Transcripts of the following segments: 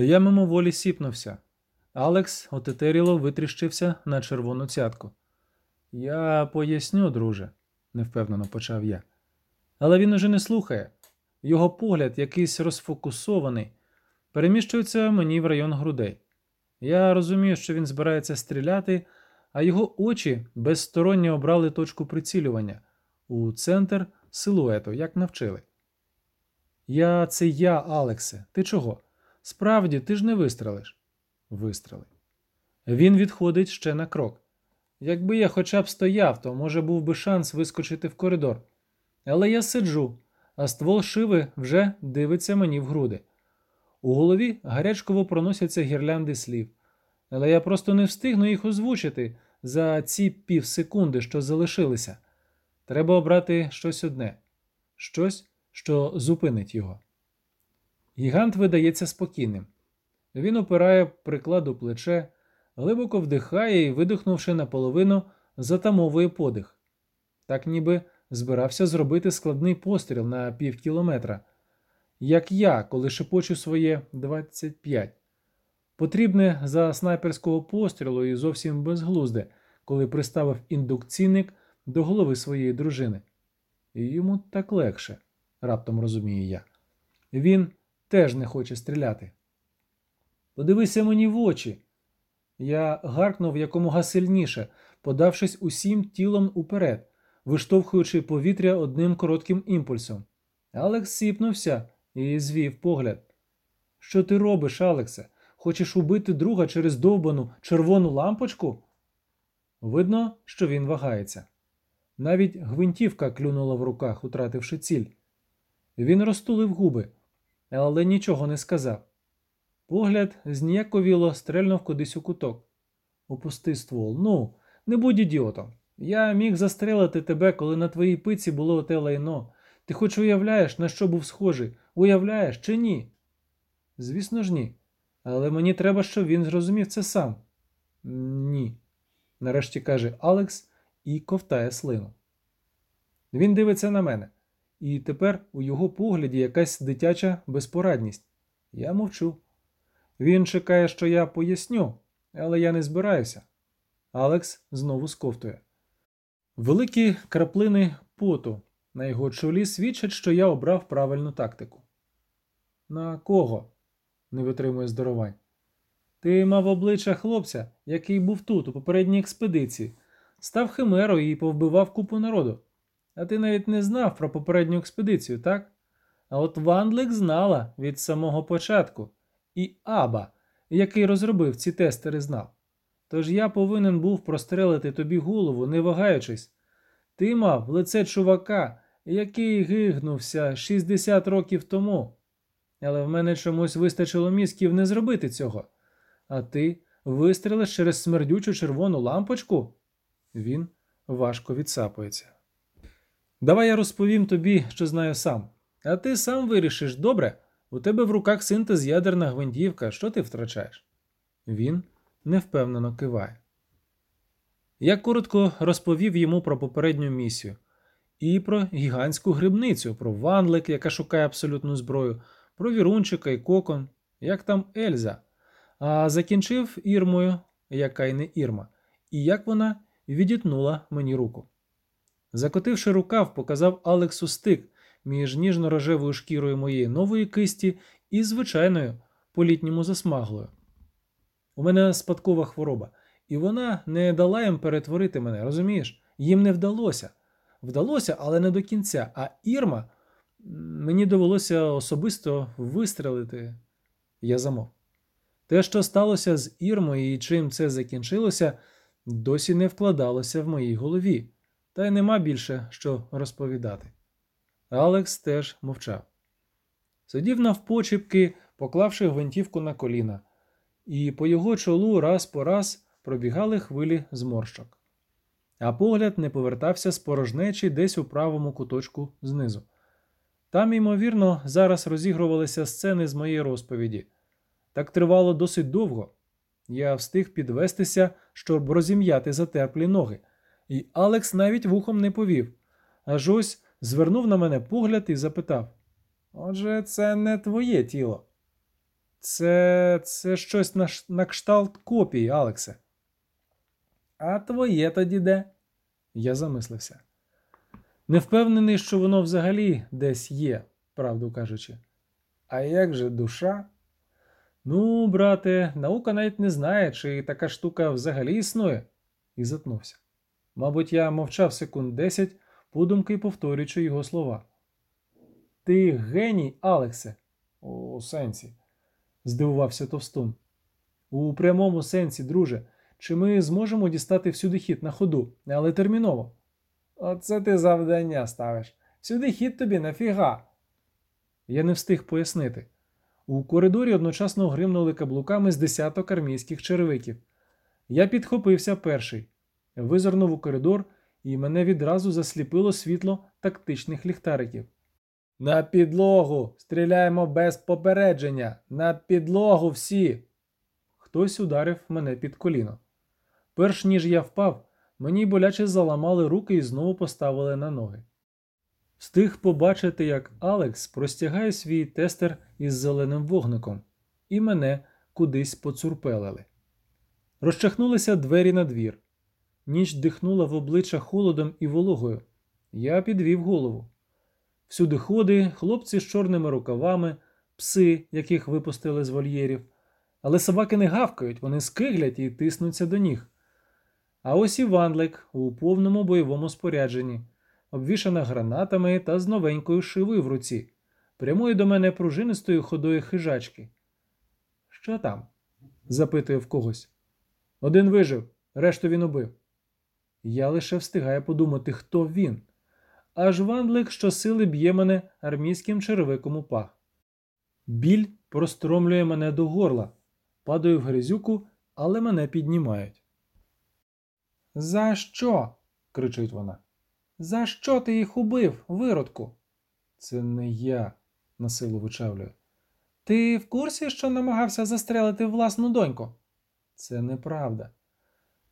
Я мимоволі сіпнувся. Алекс отетеріло витріщився на червону цятку. Я поясню, друже, невпевнено почав я. Але він уже не слухає. Його погляд, якийсь розфокусований, переміщується мені в район грудей. Я розумію, що він збирається стріляти, а його очі безсторонньо обрали точку прицілювання у центр силуету, як навчили. Я це я, Алексе. Ти чого? Справді, ти ж не вистрелиш. Вистрели. Він відходить ще на крок. Якби я хоча б стояв, то може був би шанс вискочити в коридор. Але я сиджу, а ствол шиви вже дивиться мені в груди. У голові гарячково проносяться гірлянди слів, але я просто не встигну їх озвучити за ці півсекунди, що залишилися. Треба обрати щось одне, щось, що зупинить його. Гігант видається спокійним. Він опирає приклад у плече, глибоко вдихає і, видихнувши наполовину, затамовує подих. Так ніби збирався зробити складний постріл на пів кілометра. Як я, коли шепочу своє 25. Потрібне за снайперського пострілу і зовсім безглузде, коли приставив індукційник до голови своєї дружини. І йому так легше, раптом розумію я. Він теж не хоче стріляти. Подивися мені в очі. Я гаркнув якомога сильніше, подавшись усім тілом уперед, виштовхуючи повітря одним коротким імпульсом. Алекс сіпнувся і звів погляд. Що ти робиш, Алексе? Хочеш убити друга через довбану червону лампочку? Видно, що він вагається. Навіть гвинтівка клюнула в руках, утративши ціль. Він розтулив губи, але нічого не сказав. Погляд зніяковіло стрельнув кудись у куток. Опусти ствол. Ну, не будь ідіотом. Я міг застрелити тебе, коли на твоїй пиці було те лайно. Ти хоч уявляєш, на що був схожий? Уявляєш чи ні? Звісно ж, ні. Але мені треба, щоб він зрозумів це сам. Ні. Нарешті каже Алекс і ковтає слину. Він дивиться на мене, і тепер у його погляді якась дитяча безпорадність. Я мовчу. Він чекає, що я поясню, але я не збираюся. Алекс знову сковтує. Великі краплини поту на його чолі свідчать, що я обрав правильну тактику. На кого? не витримує здоровань. Ти мав обличчя хлопця, який був тут, у попередній експедиції, став химерою і повбивав купу народу. А ти навіть не знав про попередню експедицію, так? А от Вандлик знала від самого початку, і Аба, який розробив ці тестери, знав. Тож я повинен був прострелити тобі голову, не вагаючись. Ти мав лице чувака, який гигнувся 60 років тому. Але в мене чомусь вистачило мізків не зробити цього. А ти вистрелиш через смердючу червону лампочку? Він важко відсапується. Давай я розповім тобі, що знаю сам. А ти сам вирішиш, добре? У тебе в руках синтез ядерна гвинтівка, що ти втрачаєш? Він невпевнено киває. Я коротко розповів йому про попередню місію і про гігантську грибницю, про ванлик, яка шукає абсолютну зброю, про Вірунчика і кокон, як там Ельза, а закінчив ірмою, яка й не ірма, і як вона відітнула мені руку. Закотивши рукав, показав Алексу стик між ніжно-рожевою шкірою моєї нової кисті і звичайною політньому засмаглою. У мене спадкова хвороба, і вона не дала їм перетворити мене, розумієш? Їм не вдалося. Вдалося, але не до кінця. А Ірма мені довелося особисто вистрелити. Я замов. Те, що сталося з Ірмою і чим це закінчилося, досі не вкладалося в моїй голові, та й нема більше що розповідати. Алекс теж мовчав. Сидів навпочіпки, поклавши гвинтівку на коліна, і по його чолу раз по раз пробігали хвилі зморщок. А погляд не повертався з порожнечі десь у правому куточку знизу. Там, ймовірно, зараз розігрувалися сцени з моєї розповіді. Так тривало досить довго. Я встиг підвестися, щоб розім'яти затерплі ноги, і Алекс навіть вухом не повів. Аж ось звернув на мене погляд і запитав: Отже, це не твоє тіло. Це це щось на, на кшталт копії, Алексе. А твоє тоді де? Я замислився. Не впевнений, що воно взагалі десь є, правду кажучи. А як же душа? Ну, брате, наука навіть не знає, чи така штука взагалі існує, і затнувся. Мабуть, я мовчав секунд десять, подумки повторюючи його слова. Ти геній, Алексе, у сенсі, здивувався Товстун. У прямому сенсі, друже, чи ми зможемо дістати всюди хід на ходу, але терміново? Оце ти завдання ставиш. Всюди хід тобі нафіга. Я не встиг пояснити. У коридорі одночасно гримнули каблуками з десяток армійських черевиків. Я підхопився перший, визирнув у коридор, і мене відразу засліпило світло тактичних ліхтариків. На підлогу! Стріляємо без попередження! На підлогу всі! Хтось ударив мене під коліно. Перш ніж я впав, мені боляче заламали руки і знову поставили на ноги. Встиг побачити, як Алекс простягає свій тестер із зеленим вогником, і мене кудись поцурпелили. Розчахнулися двері на двір. Ніч дихнула в обличчя холодом і вологою. Я підвів голову. Всюди ходи, хлопці з чорними рукавами, пси, яких випустили з вольєрів. Але собаки не гавкають, вони скиглять і тиснуться до ніг. А ось і ванлик у повному бойовому спорядженні, обвішана гранатами та з новенькою шивою в руці, прямої до мене пружинистою ходою хижачки. Що там? запитує в когось. Один вижив, решту він убив. Я лише встигаю подумати, хто він. Аж вандлик щосили б'є мене армійським черевиком у пах. Біль простромлює мене до горла, падаю в грязюку, але мене піднімають. За що? кричить вона. За що ти їх убив, виродку? Це не я, насилу вичавлюю. Ти в курсі, що намагався застрелити власну доньку? Це неправда.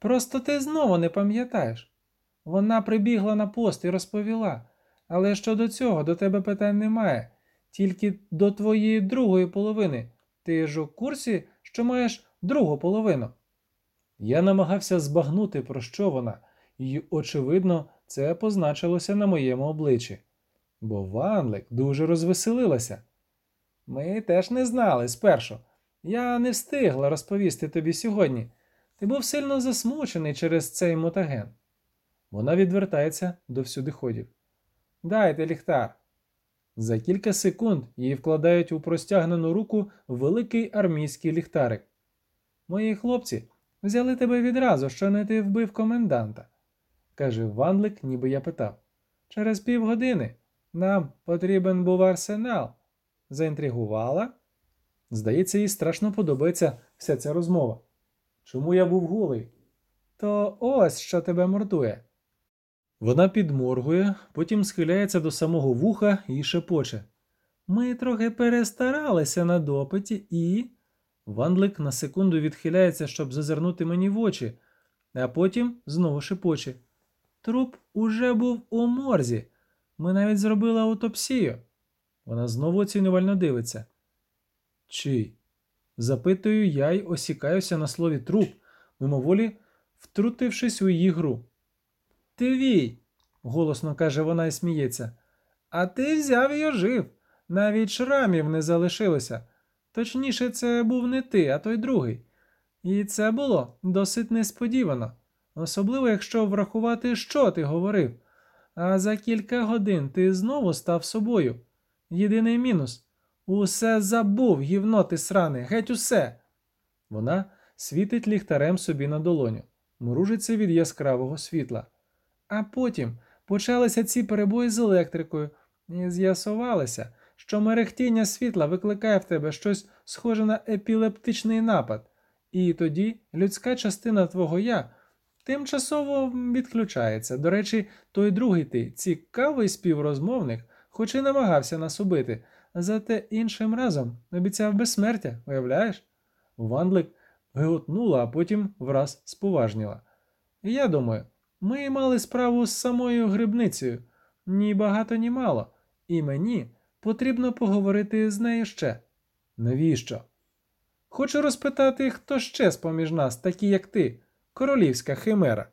Просто ти знову не пам'ятаєш. Вона прибігла на пост і розповіла. Але щодо цього до тебе питань немає, тільки до твоєї другої половини. Ти ж у курсі, що маєш другу половину. Я намагався збагнути, про що вона, і, очевидно, це позначилося на моєму обличчі. Бо Ванлик дуже розвеселилася. Ми теж не знали спершу. Я не встигла розповісти тобі сьогодні. Ти був сильно засмучений через цей мутаген. Вона відвертається до всюдиходів. Дайте ліхтар. За кілька секунд їй вкладають у простягнену руку великий армійський ліхтарик. Мої хлопці взяли тебе відразу, що не ти вбив коменданта, каже Ванлик, ніби я питав. Через півгодини нам потрібен був арсенал. Заінтригувала? Здається, їй страшно подобається вся ця розмова. Чому я був голий? То ось що тебе мордує. Вона підморгує, потім схиляється до самого вуха і шепоче. Ми трохи перестаралися на допиті і. Вандлик на секунду відхиляється, щоб зазирнути мені в очі, а потім знову шепоче. Труп уже був у морзі. Ми навіть зробили аутопсію. Вона знову оцінювально дивиться. Чий? Запитую я й осікаюся на слові труп, мимоволі втрутившись у її гру. Твій, голосно каже вона і сміється. А ти взяв і ожив. Навіть шрамів не залишилося. Точніше, це був не ти, а той другий. І це було досить несподівано, особливо якщо врахувати, що ти говорив. А за кілька годин ти знову став собою. Єдиний мінус усе забув, гівно ти сране, геть усе. Вона світить ліхтарем собі на долоню, мружиться від яскравого світла. А потім почалися ці перебої з електрикою, і з'ясувалося, що мерехтіння світла викликає в тебе щось схоже на епілептичний напад, і тоді людська частина твого я тимчасово відключається. До речі, той другий ти цікавий співрозмовник, хоч і намагався нас убити, зате іншим разом обіцяв безсмертя, уявляєш? Вандлик гиготнула, а потім враз споважніла. Я думаю, ми мали справу з самою грибницею, ні багато, ні мало, і мені потрібно поговорити з нею ще. Навіщо? Хочу розпитати, хто ще з поміж нас, такі як ти, королівська химера.